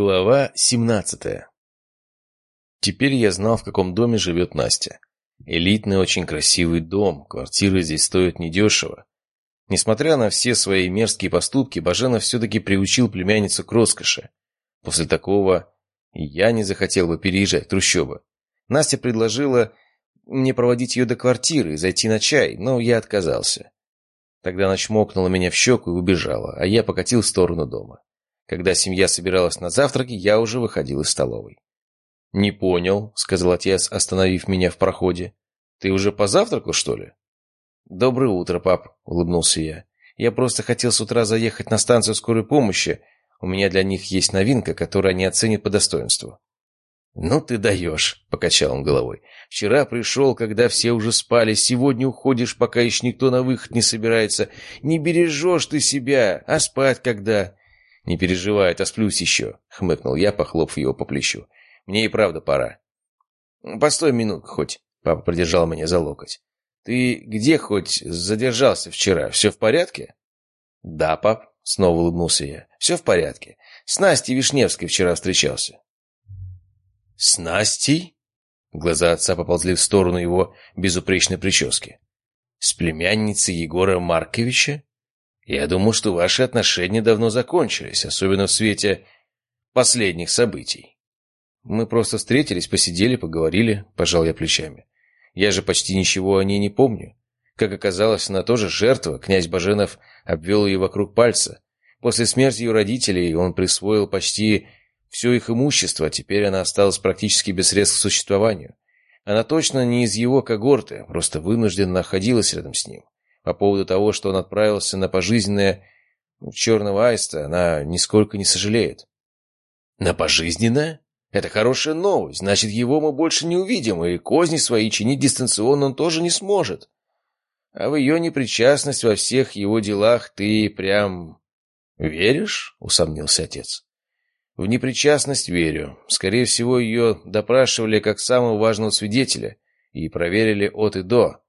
Глава 17 Теперь я знал, в каком доме живет Настя. Элитный, очень красивый дом, квартиры здесь стоят недешево. Несмотря на все свои мерзкие поступки, Баженов все-таки приучил племянницу к роскоши. После такого я не захотел бы переезжать в трущобы. Настя предложила мне проводить ее до квартиры зайти на чай, но я отказался. Тогда она чмокнула меня в щеку и убежала, а я покатил в сторону дома. Когда семья собиралась на завтраки, я уже выходил из столовой. «Не понял», — сказал отец, остановив меня в проходе. «Ты уже позавтракал, что ли?» «Доброе утро, пап», — улыбнулся я. «Я просто хотел с утра заехать на станцию скорой помощи. У меня для них есть новинка, которую они оценят по достоинству». «Ну ты даешь», — покачал он головой. «Вчера пришел, когда все уже спали. Сегодня уходишь, пока еще никто на выход не собирается. Не бережешь ты себя, а спать когда?» «Не переживай, отосплюсь еще», — хмыкнул я, похлопав его по плечу. «Мне и правда пора». «Постой минутку хоть», — папа придержал меня за локоть. «Ты где хоть задержался вчера? Все в порядке?» «Да, пап», — снова улыбнулся я. «Все в порядке. С Настей Вишневской вчера встречался». «С Настей?» Глаза отца поползли в сторону его безупречной прически. «С племянницей Егора Марковича?» Я думал, что ваши отношения давно закончились, особенно в свете последних событий. Мы просто встретились, посидели, поговорили, пожал я плечами. Я же почти ничего о ней не помню. Как оказалось, она тоже жертва. Князь Баженов обвел ее вокруг пальца. После смерти ее родителей он присвоил почти все их имущество, а теперь она осталась практически без средств к существованию. Она точно не из его когорты, просто вынужденно находилась рядом с ним. По поводу того, что он отправился на пожизненное черного аиста, она нисколько не сожалеет. «На пожизненное? Это хорошая новость. Значит, его мы больше не увидим, и козни свои чинить дистанционно он тоже не сможет. А в ее непричастность во всех его делах ты прям... веришь?» — усомнился отец. «В непричастность верю. Скорее всего, ее допрашивали как самого важного свидетеля и проверили от и до.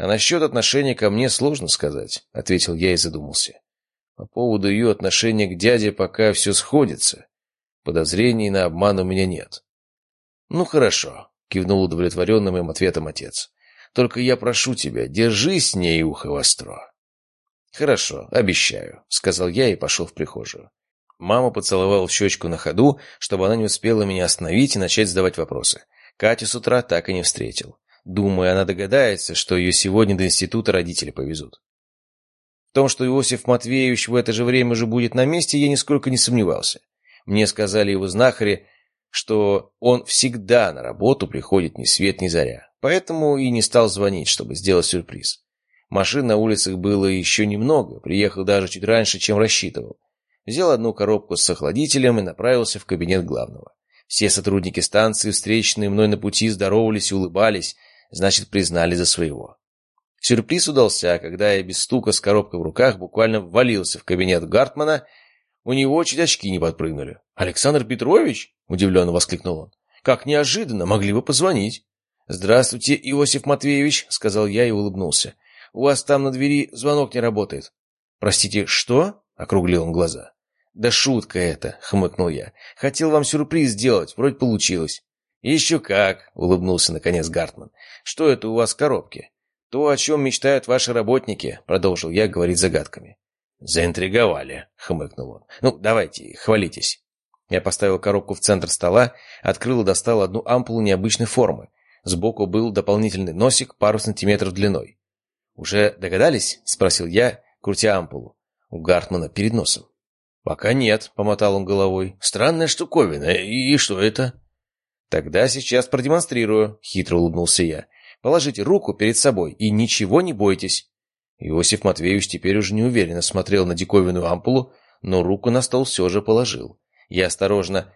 А насчет отношения ко мне сложно сказать, — ответил я и задумался. По поводу ее отношения к дяде пока все сходится. Подозрений на обман у меня нет. Ну хорошо, — кивнул удовлетворенным им ответом отец. Только я прошу тебя, держи с ней ухо востро. Хорошо, обещаю, — сказал я и пошел в прихожую. Мама поцеловала в щечку на ходу, чтобы она не успела меня остановить и начать задавать вопросы. Катю с утра так и не встретил. Думаю, она догадается, что ее сегодня до института родители повезут. В том, что Иосиф Матвеевич в это же время уже будет на месте, я нисколько не сомневался. Мне сказали его знахари, что он всегда на работу приходит ни свет ни заря. Поэтому и не стал звонить, чтобы сделать сюрприз. Машин на улицах было еще немного, приехал даже чуть раньше, чем рассчитывал. Взял одну коробку с охладителем и направился в кабинет главного. Все сотрудники станции, встреченные мной на пути, здоровались и улыбались, значит, признали за своего. Сюрприз удался, когда я без стука с коробкой в руках буквально ввалился в кабинет Гартмана. У него чуть очки не подпрыгнули. «Александр Петрович?» — удивленно воскликнул он. «Как неожиданно! Могли бы позвонить!» «Здравствуйте, Иосиф Матвеевич!» — сказал я и улыбнулся. «У вас там на двери звонок не работает». «Простите, что?» — округлил он глаза. «Да шутка это!» — хмыкнул я. «Хотел вам сюрприз сделать, вроде получилось». «Еще как!» — улыбнулся наконец Гартман. «Что это у вас в коробке?» «То, о чем мечтают ваши работники», — продолжил я говорить загадками. «Заинтриговали», — хмыкнул он. «Ну, давайте, хвалитесь». Я поставил коробку в центр стола, открыл и достал одну ампулу необычной формы. Сбоку был дополнительный носик пару сантиметров длиной. «Уже догадались?» — спросил я, крутя ампулу. У Гартмана перед носом. «Пока нет», — помотал он головой. «Странная штуковина. И что это?» «Тогда сейчас продемонстрирую», — хитро улыбнулся я. «Положите руку перед собой и ничего не бойтесь». Иосиф Матвеевич теперь уже неуверенно смотрел на диковинную ампулу, но руку на стол все же положил. Я осторожно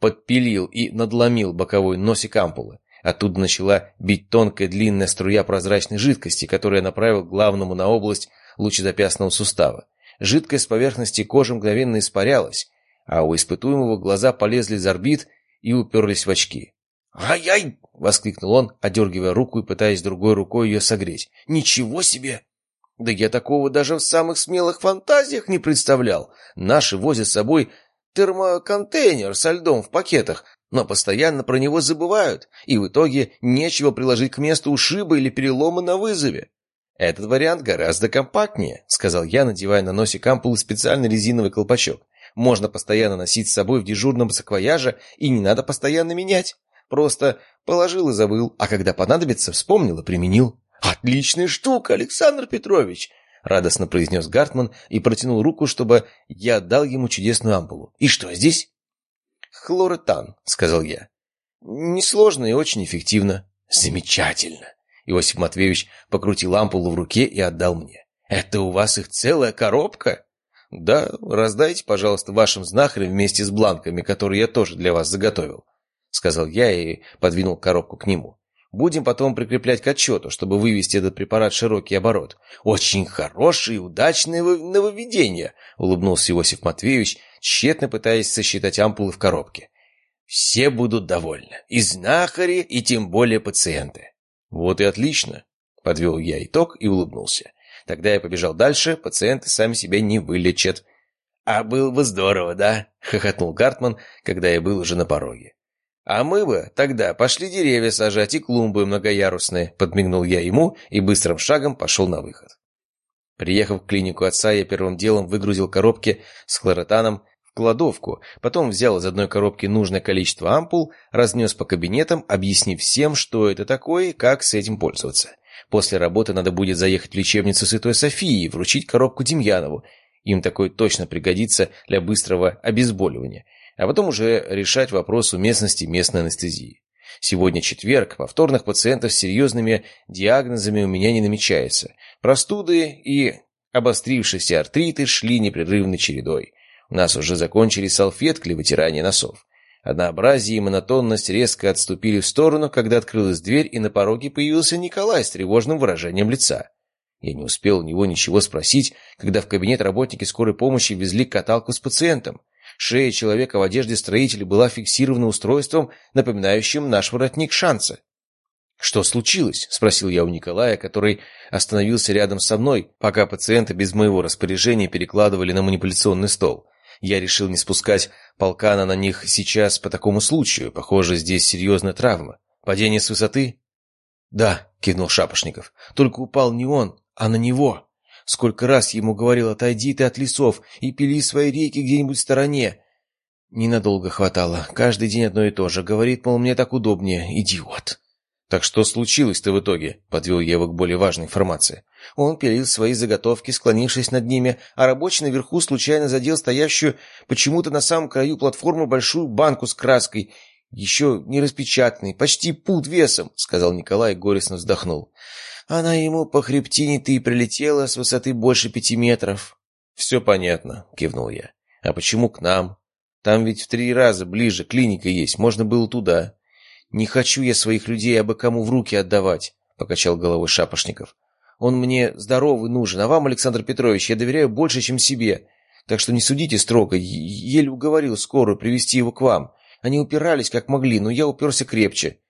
подпилил и надломил боковой носик ампулы. Оттуда начала бить тонкая длинная струя прозрачной жидкости, которую я направил главному на область лучезапястного сустава. Жидкость с поверхности кожи мгновенно испарялась, а у испытуемого глаза полезли из орбит и уперлись в очки. «Ай-яй!» — воскликнул он, одергивая руку и пытаясь другой рукой ее согреть. «Ничего себе! Да я такого даже в самых смелых фантазиях не представлял! Наши возят с собой термоконтейнер со льдом в пакетах, но постоянно про него забывают, и в итоге нечего приложить к месту ушиба или перелома на вызове. «Этот вариант гораздо компактнее», — сказал я, надевая на носик ампулы специальный резиновый колпачок. «Можно постоянно носить с собой в дежурном саквояже, и не надо постоянно менять. Просто положил и забыл, а когда понадобится, вспомнил и применил». «Отличная штука, Александр Петрович!» — радостно произнес Гартман и протянул руку, чтобы я отдал ему чудесную ампулу. «И что здесь?» «Хлоретан», — сказал я. «Несложно и очень эффективно». «Замечательно!» Иосиф Матвеевич покрутил ампулу в руке и отдал мне. «Это у вас их целая коробка?» «Да, раздайте, пожалуйста, вашим знахарям вместе с бланками, которые я тоже для вас заготовил», — сказал я и подвинул коробку к нему. «Будем потом прикреплять к отчету, чтобы вывести этот препарат в широкий оборот». «Очень хорошее и удачное нововведение», — улыбнулся Иосиф Матвеевич, тщетно пытаясь сосчитать ампулы в коробке. «Все будут довольны. И знахари, и тем более пациенты». «Вот и отлично», — подвел я итог и улыбнулся. Тогда я побежал дальше, пациенты сами себя не вылечат. «А было бы здорово, да?» — хохотнул Гартман, когда я был уже на пороге. «А мы бы тогда пошли деревья сажать и клумбы многоярусные», — подмигнул я ему и быстрым шагом пошел на выход. Приехав в клинику отца, я первым делом выгрузил коробки с хлоротаном кладовку, потом взял из одной коробки нужное количество ампул, разнес по кабинетам, объяснив всем, что это такое и как с этим пользоваться. После работы надо будет заехать в лечебницу Святой Софии и вручить коробку Демьянову. Им такое точно пригодится для быстрого обезболивания. А потом уже решать вопрос уместности местной анестезии. Сегодня четверг, повторных пациентов с серьезными диагнозами у меня не намечается. Простуды и обострившиеся артриты шли непрерывной чередой. У нас уже закончились салфетки для вытирания носов. Однообразие и монотонность резко отступили в сторону, когда открылась дверь, и на пороге появился Николай с тревожным выражением лица. Я не успел у него ничего спросить, когда в кабинет работники скорой помощи везли каталку с пациентом. Шея человека в одежде строителя была фиксирована устройством, напоминающим наш воротник шанса. «Что случилось?» — спросил я у Николая, который остановился рядом со мной, пока пациенты без моего распоряжения перекладывали на манипуляционный стол. Я решил не спускать полкана на них сейчас по такому случаю. Похоже, здесь серьезная травма. Падение с высоты? Да, кивнул Шапошников. Только упал не он, а на него. Сколько раз ему говорил, отойди ты от лесов и пили свои реки где-нибудь в стороне. Ненадолго хватало. Каждый день одно и то же. Говорит, мол, мне так удобнее. Идиот. «Так что случилось-то в итоге?» — подвел я к более важной информации. Он пилил свои заготовки, склонившись над ними, а рабочий наверху случайно задел стоящую почему-то на самом краю платформы большую банку с краской, еще не распечатанной, почти пуд весом, — сказал Николай горестно вздохнул. Она ему по хребтине-то и прилетела с высоты больше пяти метров. — Все понятно, — кивнул я. — А почему к нам? Там ведь в три раза ближе клиника есть, можно было туда. «Не хочу я своих людей абы кому в руки отдавать», — покачал головой Шапошников. «Он мне здоровый нужен, а вам, Александр Петрович, я доверяю больше, чем себе. Так что не судите строго. Еле уговорил скорую привести его к вам. Они упирались как могли, но я уперся крепче.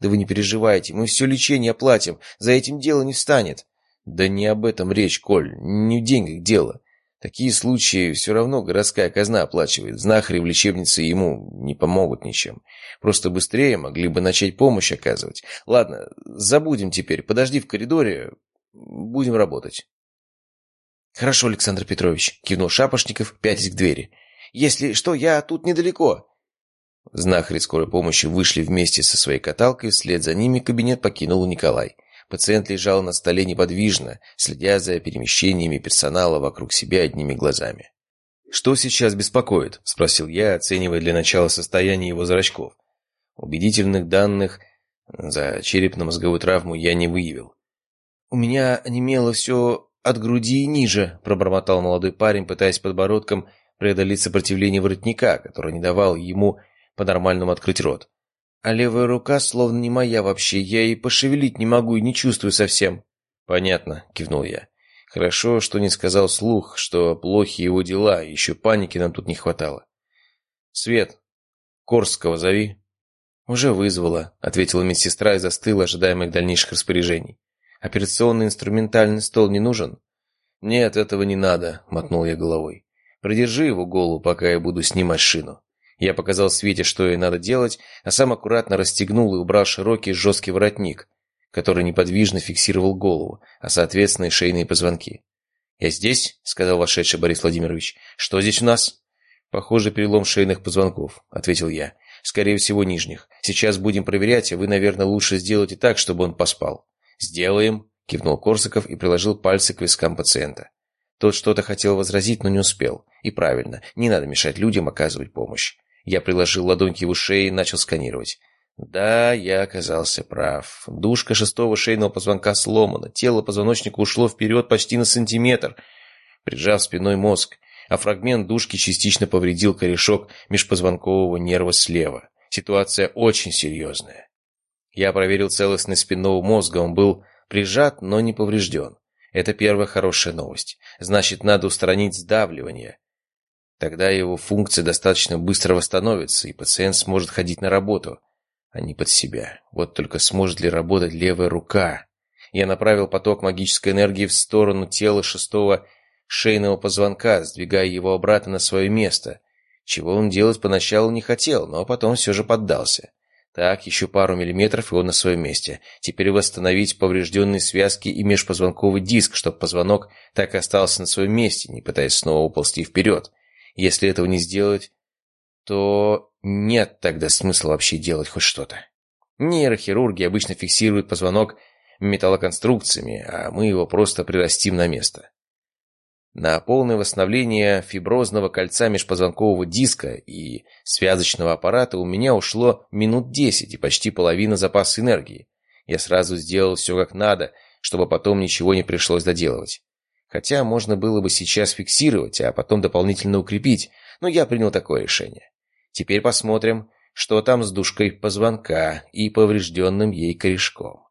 Да вы не переживайте, мы все лечение оплатим, за этим дело не встанет». «Да не об этом речь, Коль, не в деньгах дело. Такие случаи все равно городская казна оплачивает. Знахари в лечебнице ему не помогут ничем. Просто быстрее могли бы начать помощь оказывать. Ладно, забудем теперь. Подожди в коридоре. Будем работать. Хорошо, Александр Петрович, кивнул Шапошников, пятясь к двери. Если что, я тут недалеко. Знахари скорой помощи вышли вместе со своей каталкой, вслед за ними кабинет покинул Николай. Пациент лежал на столе неподвижно, следя за перемещениями персонала вокруг себя одними глазами. «Что сейчас беспокоит?» – спросил я, оценивая для начала состояние его зрачков. Убедительных данных за черепно-мозговую травму я не выявил. «У меня онемело все от груди и ниже», – пробормотал молодой парень, пытаясь подбородком преодолеть сопротивление воротника, который не давал ему по-нормальному открыть рот. А левая рука словно не моя вообще, я и пошевелить не могу и не чувствую совсем. Понятно, кивнул я. Хорошо, что не сказал слух, что плохи его дела, еще паники нам тут не хватало. Свет, Корского зови. Уже вызвала, ответила медсестра и застыла, ожидая моих дальнейших распоряжений. Операционный инструментальный стол не нужен? Нет, этого не надо, мотнул я головой. Придержи его голову, пока я буду снимать шину». Я показал Свете, что ей надо делать, а сам аккуратно расстегнул и убрал широкий жесткий воротник, который неподвижно фиксировал голову, а соответственно и шейные позвонки. «Я здесь?» — сказал вошедший Борис Владимирович. «Что здесь у нас?» «Похоже, перелом шейных позвонков», — ответил я. «Скорее всего, нижних. Сейчас будем проверять, а вы, наверное, лучше сделайте так, чтобы он поспал». «Сделаем», — кивнул Корсаков и приложил пальцы к вискам пациента. Тот что-то хотел возразить, но не успел. И правильно, не надо мешать людям оказывать помощь. Я приложил ладонь к его шее и начал сканировать. Да, я оказался прав. Душка шестого шейного позвонка сломана. Тело позвоночника ушло вперед почти на сантиметр, прижав спиной мозг, а фрагмент душки частично повредил корешок межпозвонкового нерва слева. Ситуация очень серьезная. Я проверил целостность спинного мозга, он был прижат, но не поврежден. Это первая хорошая новость. Значит, надо устранить сдавливание. Тогда его функция достаточно быстро восстановится, и пациент сможет ходить на работу а не под себя. Вот только сможет ли работать левая рука? Я направил поток магической энергии в сторону тела шестого шейного позвонка, сдвигая его обратно на свое место. Чего он делать поначалу не хотел, но потом все же поддался. Так, еще пару миллиметров, и он на своем месте. Теперь восстановить поврежденные связки и межпозвонковый диск, чтобы позвонок так и остался на своем месте, не пытаясь снова уползти вперед. Если этого не сделать, то нет тогда смысла вообще делать хоть что-то. Нейрохирурги обычно фиксируют позвонок металлоконструкциями, а мы его просто прирастим на место. На полное восстановление фиброзного кольца межпозвонкового диска и связочного аппарата у меня ушло минут 10 и почти половина запаса энергии. Я сразу сделал все как надо, чтобы потом ничего не пришлось доделывать. Хотя можно было бы сейчас фиксировать, а потом дополнительно укрепить, но я принял такое решение. Теперь посмотрим, что там с душкой позвонка и поврежденным ей корешком.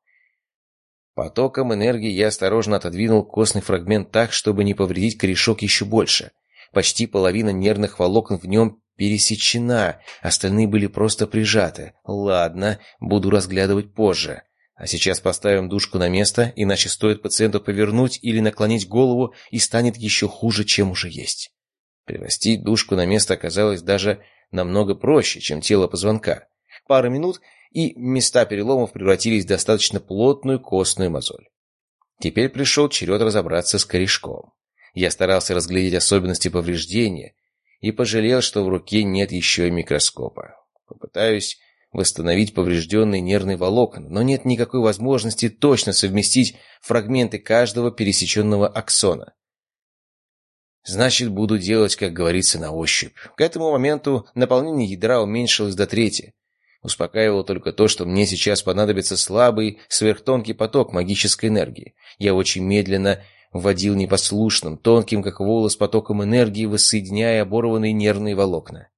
Потоком энергии я осторожно отодвинул костный фрагмент так, чтобы не повредить корешок еще больше. Почти половина нервных волокон в нем пересечена, остальные были просто прижаты. Ладно, буду разглядывать позже. А сейчас поставим душку на место, иначе стоит пациенту повернуть или наклонить голову, и станет еще хуже, чем уже есть. Прирастить душку на место оказалось даже намного проще, чем тело позвонка. Пара минут, и места переломов превратились в достаточно плотную костную мозоль. Теперь пришел черед разобраться с корешком. Я старался разглядеть особенности повреждения и пожалел, что в руке нет еще и микроскопа. Попытаюсь восстановить поврежденные нервные волокна, но нет никакой возможности точно совместить фрагменты каждого пересеченного аксона. Значит, буду делать, как говорится, на ощупь. К этому моменту наполнение ядра уменьшилось до трети. Успокаивало только то, что мне сейчас понадобится слабый, сверхтонкий поток магической энергии. Я очень медленно вводил непослушным, тонким, как волос, потоком энергии, воссоединяя оборванные нервные волокна.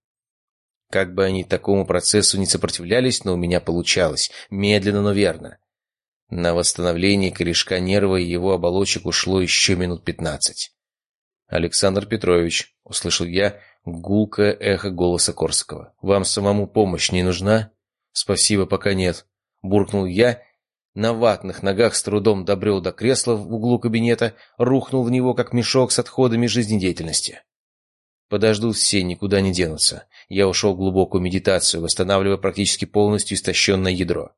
Как бы они такому процессу не сопротивлялись, но у меня получалось. Медленно, но верно. На восстановление корешка нерва и его оболочек ушло еще минут пятнадцать. «Александр Петрович», — услышал я гулкое эхо голоса Корсакова. «Вам самому помощь не нужна?» «Спасибо, пока нет», — буркнул я. На ватных ногах с трудом добрел до кресла в углу кабинета, рухнул в него, как мешок с отходами жизнедеятельности. Подождут все, никуда не денутся. Я ушел в глубокую медитацию, восстанавливая практически полностью истощенное ядро.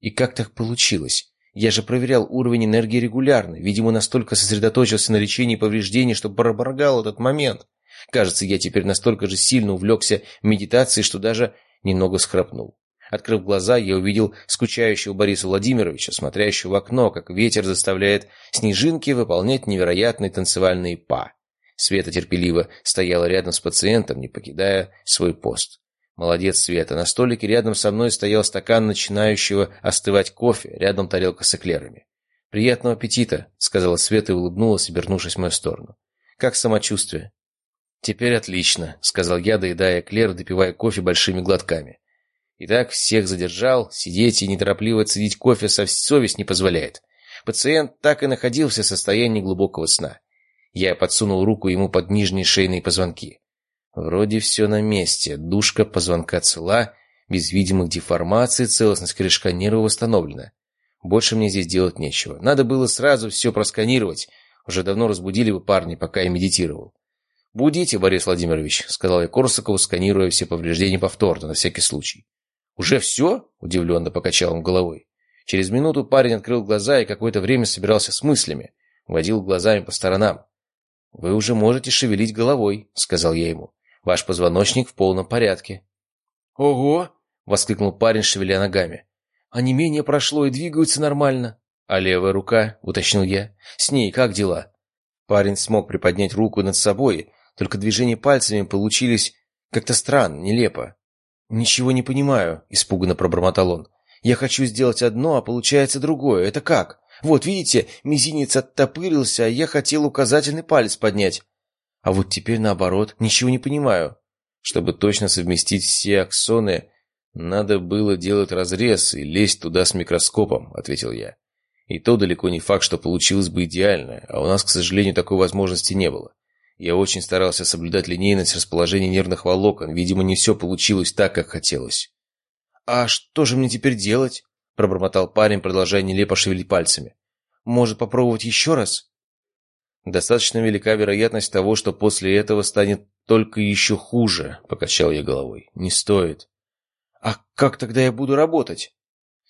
И как так получилось? Я же проверял уровень энергии регулярно. Видимо, настолько сосредоточился на лечении повреждений, что проморгал этот момент. Кажется, я теперь настолько же сильно увлекся медитацией, что даже немного схрапнул. Открыв глаза, я увидел скучающего Бориса Владимировича, смотрящего в окно, как ветер заставляет снежинки выполнять невероятные танцевальные па. Света терпеливо стояла рядом с пациентом, не покидая свой пост. Молодец, Света. На столике рядом со мной стоял стакан начинающего остывать кофе, рядом тарелка с эклерами. «Приятного аппетита», — сказала Света и улыбнулась, обернувшись в мою сторону. «Как самочувствие?» «Теперь отлично», — сказал я, доедая эклер, допивая кофе большими глотками. Итак, всех задержал, сидеть и неторопливо цедить кофе совесть не позволяет. Пациент так и находился в состоянии глубокого сна. Я подсунул руку ему под нижние шейные позвонки. Вроде все на месте. Душка позвонка цела, без видимых деформаций, целостность корешка нерва восстановлена. Больше мне здесь делать нечего. Надо было сразу все просканировать. Уже давно разбудили бы парни, пока я медитировал. «Будите, Борис Владимирович», — сказал я Корсакову, сканируя все повреждения повторно, на всякий случай. «Уже все?» — удивленно покачал он головой. Через минуту парень открыл глаза и какое-то время собирался с мыслями, водил глазами по сторонам. «Вы уже можете шевелить головой», — сказал я ему. «Ваш позвоночник в полном порядке». «Ого!» — воскликнул парень, шевеля ногами. «А не менее прошло и двигаются нормально». «А левая рука?» — уточнил я. «С ней как дела?» Парень смог приподнять руку над собой, только движения пальцами получились как-то странно, нелепо. «Ничего не понимаю», — испуганно пробормотал он. «Я хочу сделать одно, а получается другое. Это как? Вот, видите, мизинец оттопырился, а я хотел указательный палец поднять. А вот теперь наоборот, ничего не понимаю. Чтобы точно совместить все аксоны, надо было делать разрез и лезть туда с микроскопом», — ответил я. И то далеко не факт, что получилось бы идеально, а у нас, к сожалению, такой возможности не было. Я очень старался соблюдать линейность расположения нервных волокон. Видимо, не все получилось так, как хотелось. «А что же мне теперь делать?» – пробормотал парень, продолжая нелепо шевелить пальцами. «Может, попробовать еще раз?» «Достаточно велика вероятность того, что после этого станет только еще хуже», – покачал я головой. «Не стоит». «А как тогда я буду работать?»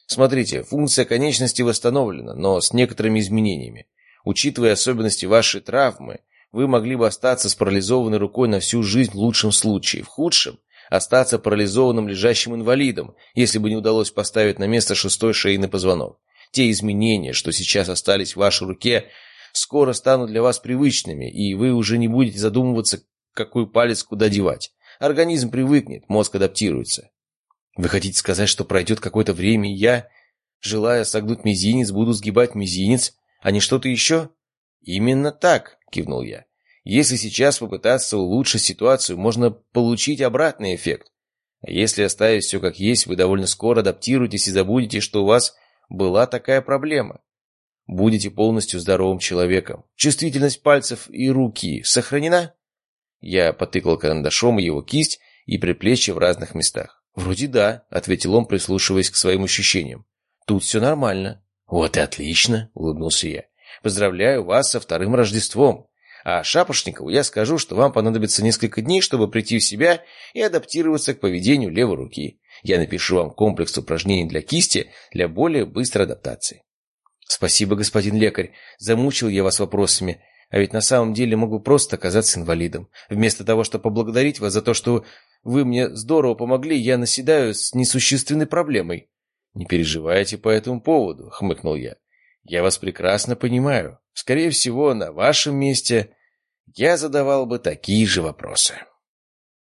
«Смотрите, функция конечности восстановлена, но с некоторыми изменениями. Учитывая особенности вашей травмы, вы могли бы остаться с парализованной рукой на всю жизнь в лучшем случае. В худшем – остаться парализованным лежащим инвалидом, если бы не удалось поставить на место шестой шейный позвонок. Те изменения, что сейчас остались в вашей руке, скоро станут для вас привычными, и вы уже не будете задумываться, какой палец куда девать. Организм привыкнет, мозг адаптируется. Вы хотите сказать, что пройдет какое-то время, и я, желая согнуть мизинец, буду сгибать мизинец, а не что-то еще? Именно так, — кивнул я. «Если сейчас попытаться улучшить ситуацию, можно получить обратный эффект. А если оставить все как есть, вы довольно скоро адаптируетесь и забудете, что у вас была такая проблема. Будете полностью здоровым человеком. Чувствительность пальцев и руки сохранена?» Я потыкал карандашом его кисть и предплечье в разных местах. «Вроде да», — ответил он, прислушиваясь к своим ощущениям. «Тут все нормально». «Вот и отлично», — улыбнулся я. Поздравляю вас со вторым Рождеством. А Шапошникову я скажу, что вам понадобится несколько дней, чтобы прийти в себя и адаптироваться к поведению левой руки. Я напишу вам комплекс упражнений для кисти для более быстрой адаптации. Спасибо, господин лекарь. Замучил я вас вопросами. А ведь на самом деле мог бы просто оказаться инвалидом. Вместо того, чтобы поблагодарить вас за то, что вы мне здорово помогли, я наседаю с несущественной проблемой. «Не переживайте по этому поводу», — хмыкнул я. Я вас прекрасно понимаю. Скорее всего, на вашем месте я задавал бы такие же вопросы.